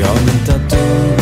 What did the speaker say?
Kau minta tunggu